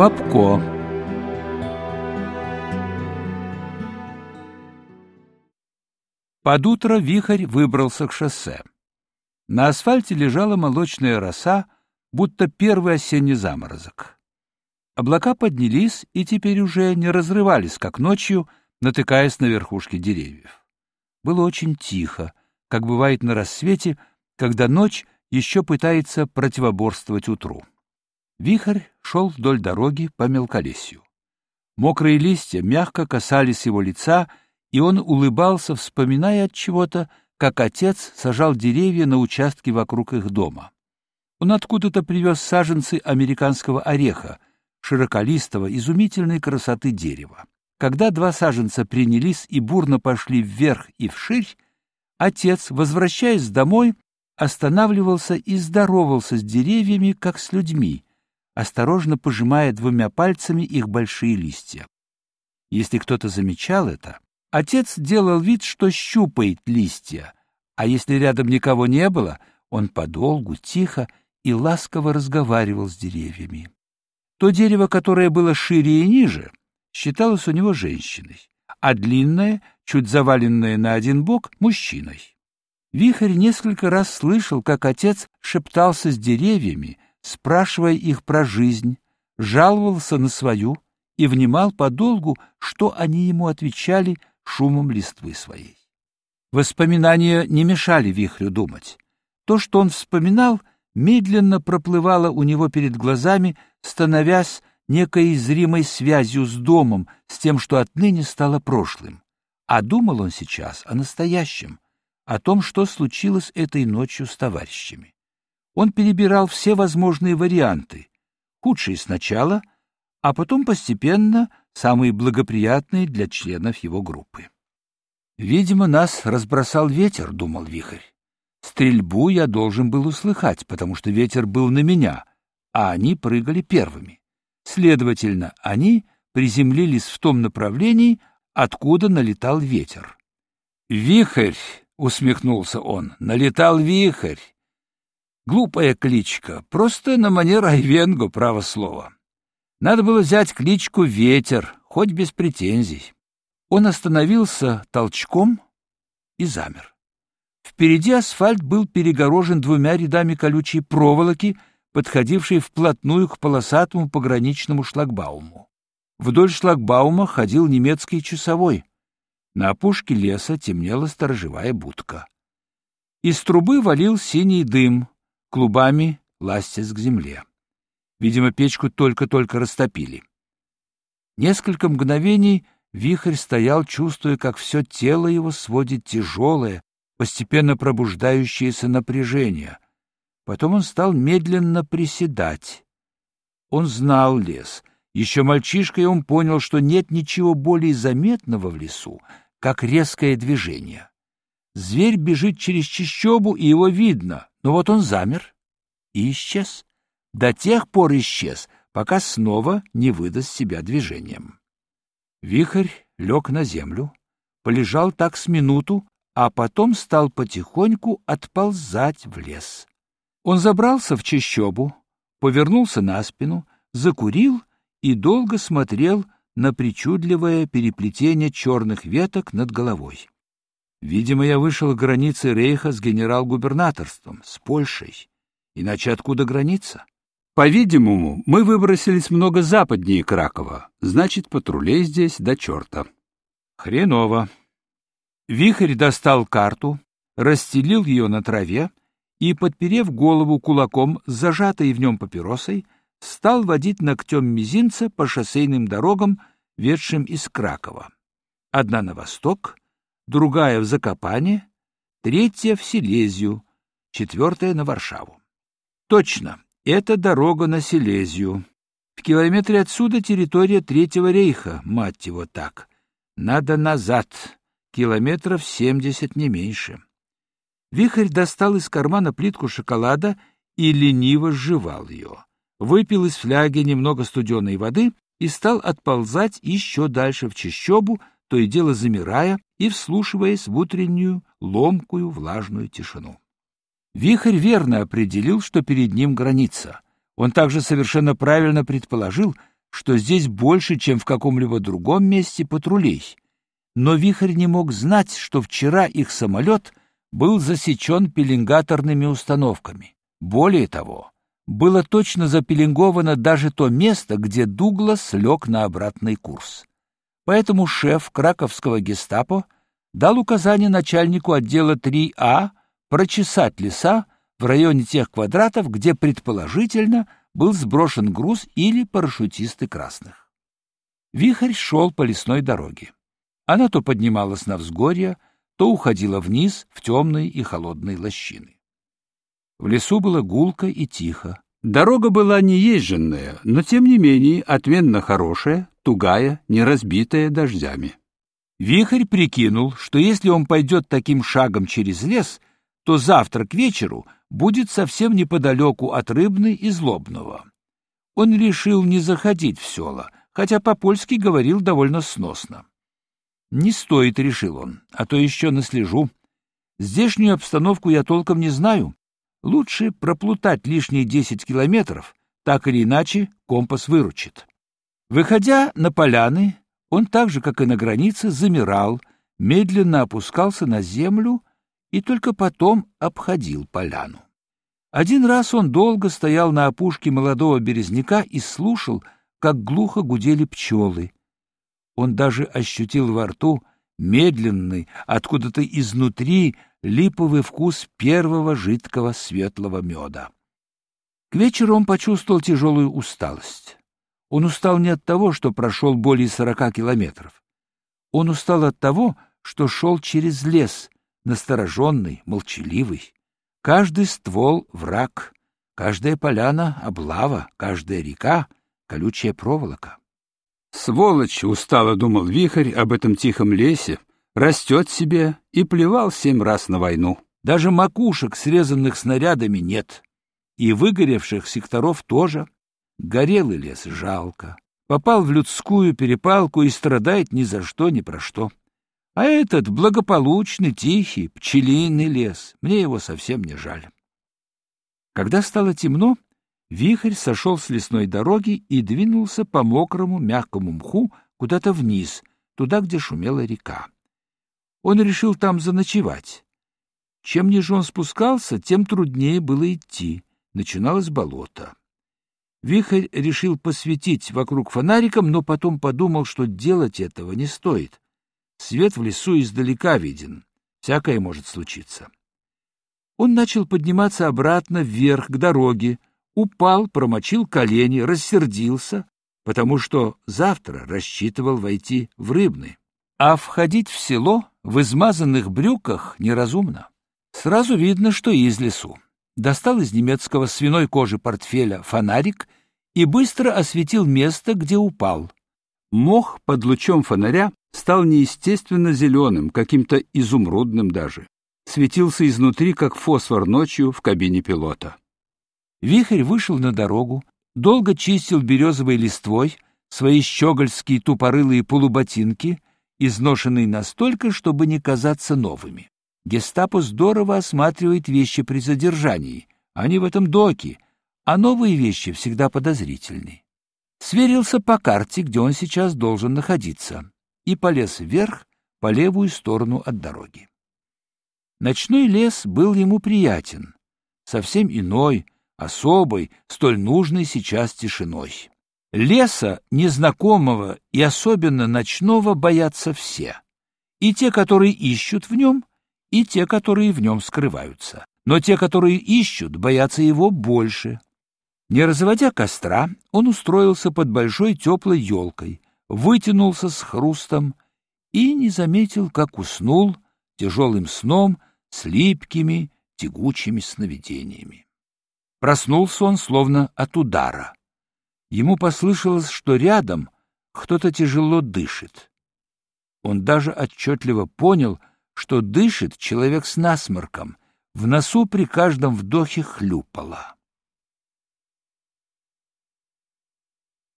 Попко Под утро вихрь выбрался к шоссе. На асфальте лежала молочная роса, будто первый осенний заморозок. Облака поднялись и теперь уже не разрывались, как ночью, натыкаясь на верхушки деревьев. Было очень тихо, как бывает на рассвете, когда ночь еще пытается противоборствовать утру. Вихрь шел вдоль дороги по мелколесью. Мокрые листья мягко касались его лица, и он улыбался, вспоминая от чего-то, как отец сажал деревья на участке вокруг их дома. Он откуда-то привез саженцы американского ореха, широколистого, изумительной красоты дерева. Когда два саженца принялись и бурно пошли вверх и вширь, отец, возвращаясь домой, останавливался и здоровался с деревьями, как с людьми, осторожно пожимая двумя пальцами их большие листья. Если кто-то замечал это, отец делал вид, что щупает листья, а если рядом никого не было, он подолгу, тихо и ласково разговаривал с деревьями. То дерево, которое было шире и ниже, считалось у него женщиной, а длинное, чуть заваленное на один бок, мужчиной. Вихрь несколько раз слышал, как отец шептался с деревьями, спрашивая их про жизнь, жаловался на свою и внимал подолгу, что они ему отвечали шумом листвы своей. Воспоминания не мешали Вихрю думать. То, что он вспоминал, медленно проплывало у него перед глазами, становясь некой зримой связью с домом, с тем, что отныне стало прошлым. А думал он сейчас о настоящем, о том, что случилось этой ночью с товарищами. Он перебирал все возможные варианты, худшие сначала, а потом постепенно самые благоприятные для членов его группы. «Видимо, нас разбросал ветер», — думал Вихрь. «Стрельбу я должен был услыхать, потому что ветер был на меня, а они прыгали первыми. Следовательно, они приземлились в том направлении, откуда налетал ветер. «Вихрь!» — усмехнулся он. «Налетал вихрь!» Глупая кличка, просто на манер Айвенго, право слово. Надо было взять кличку «Ветер», хоть без претензий. Он остановился толчком и замер. Впереди асфальт был перегорожен двумя рядами колючей проволоки — подходивший вплотную к полосатому пограничному шлагбауму. Вдоль шлагбаума ходил немецкий часовой. На опушке леса темнела сторожевая будка. Из трубы валил синий дым, клубами ластясь к земле. Видимо, печку только-только растопили. Несколько мгновений вихрь стоял, чувствуя, как все тело его сводит тяжелое, постепенно пробуждающееся напряжение — Потом он стал медленно приседать. Он знал лес. Еще мальчишкой он понял, что нет ничего более заметного в лесу, как резкое движение. Зверь бежит через чащобу, и его видно, но вот он замер и исчез. До тех пор исчез, пока снова не выдаст себя движением. Вихрь лег на землю, полежал так с минуту, а потом стал потихоньку отползать в лес. Он забрался в чащобу, повернулся на спину, закурил и долго смотрел на причудливое переплетение черных веток над головой. Видимо, я вышел к границе Рейха с генерал-губернаторством, с Польшей. Иначе откуда граница? По-видимому, мы выбросились много западнее Кракова, значит, патрулей здесь до черта. Хреново. Вихрь достал карту, расстелил ее на траве и, подперев голову кулаком зажатой в нем папиросой, стал водить ногтем мизинца по шоссейным дорогам, ведшим из Кракова. Одна на восток, другая в Закопане, третья в Силезию, четвертая на Варшаву. Точно, это дорога на Силезию. В километре отсюда территория Третьего рейха, мать его так. Надо назад, километров семьдесят не меньше. Вихрь достал из кармана плитку шоколада и лениво сживал ее. Выпил из фляги немного студеной воды и стал отползать еще дальше в чащобу, то и дело замирая и вслушиваясь в утреннюю, ломкую, влажную тишину. Вихрь верно определил, что перед ним граница. Он также совершенно правильно предположил, что здесь больше, чем в каком-либо другом месте патрулей. Но Вихрь не мог знать, что вчера их самолет был засечен пеленгаторными установками. Более того, было точно запеленговано даже то место, где Дуглас лег на обратный курс. Поэтому шеф краковского гестапо дал указание начальнику отдела 3А прочесать леса в районе тех квадратов, где предположительно был сброшен груз или парашютисты красных. Вихрь шел по лесной дороге. Она то поднималась на взгорье, то уходила вниз в темные и холодные лощины. В лесу было гулко и тихо. Дорога была неезженная, но тем не менее отменно хорошая, тугая, не разбитая дождями. Вихрь прикинул, что если он пойдет таким шагом через лес, то завтра к вечеру будет совсем неподалеку от Рыбной и Злобного. Он решил не заходить в села, хотя по-польски говорил довольно сносно. «Не стоит», — решил он, — «а то еще наслежу. Здешнюю обстановку я толком не знаю. Лучше проплутать лишние десять километров, так или иначе компас выручит». Выходя на поляны, он так же, как и на границе, замирал, медленно опускался на землю и только потом обходил поляну. Один раз он долго стоял на опушке молодого березняка и слушал, как глухо гудели пчелы. Он даже ощутил во рту медленный, откуда-то изнутри, липовый вкус первого жидкого светлого меда. К вечеру он почувствовал тяжелую усталость. Он устал не от того, что прошел более сорока километров. Он устал от того, что шел через лес, настороженный, молчаливый. Каждый ствол — враг, каждая поляна — облава, каждая река — колючая проволока. Сволочь, устало думал вихрь об этом тихом лесе, растет себе и плевал семь раз на войну. Даже макушек, срезанных снарядами, нет. И выгоревших секторов тоже. Горелый лес жалко. Попал в людскую перепалку и страдает ни за что, ни про что. А этот благополучный, тихий, пчелиный лес, мне его совсем не жаль. Когда стало темно, вихрь сошел с лесной дороги и двинулся по мокрому, мягкому мху куда-то вниз, туда, где шумела река. Он решил там заночевать. Чем ниже он спускался, тем труднее было идти. Начиналось болото. Вихрь решил посветить вокруг фонариком, но потом подумал, что делать этого не стоит. Свет в лесу издалека виден. Всякое может случиться. Он начал подниматься обратно вверх к дороге, упал, промочил колени, рассердился, потому что завтра рассчитывал войти в Рыбный. А входить в село в измазанных брюках неразумно. Сразу видно, что из лесу. Достал из немецкого свиной кожи портфеля фонарик и быстро осветил место, где упал. Мох под лучом фонаря стал неестественно зеленым, каким-то изумрудным даже. Светился изнутри, как фосфор ночью в кабине пилота. Вихрь вышел на дорогу, долго чистил березовой листвой свои щегольские тупорылые полуботинки, изношенные настолько, чтобы не казаться новыми. Гестапо здорово осматривает вещи при задержании. Они в этом доке, а новые вещи всегда подозрительны. Сверился по карте, где он сейчас должен находиться и полез вверх по левую сторону от дороги. Ночной лес был ему приятен, совсем иной, особой, столь нужной сейчас тишиной. Леса, незнакомого и особенно ночного, боятся все. И те, которые ищут в нем, и те, которые в нем скрываются. Но те, которые ищут, боятся его больше. Не разводя костра, он устроился под большой теплой елкой, вытянулся с хрустом и не заметил, как уснул тяжелым сном с липкими, тягучими сновидениями. Проснулся он словно от удара. Ему послышалось, что рядом кто-то тяжело дышит. Он даже отчетливо понял, что дышит человек с насморком, в носу при каждом вдохе хлюпало.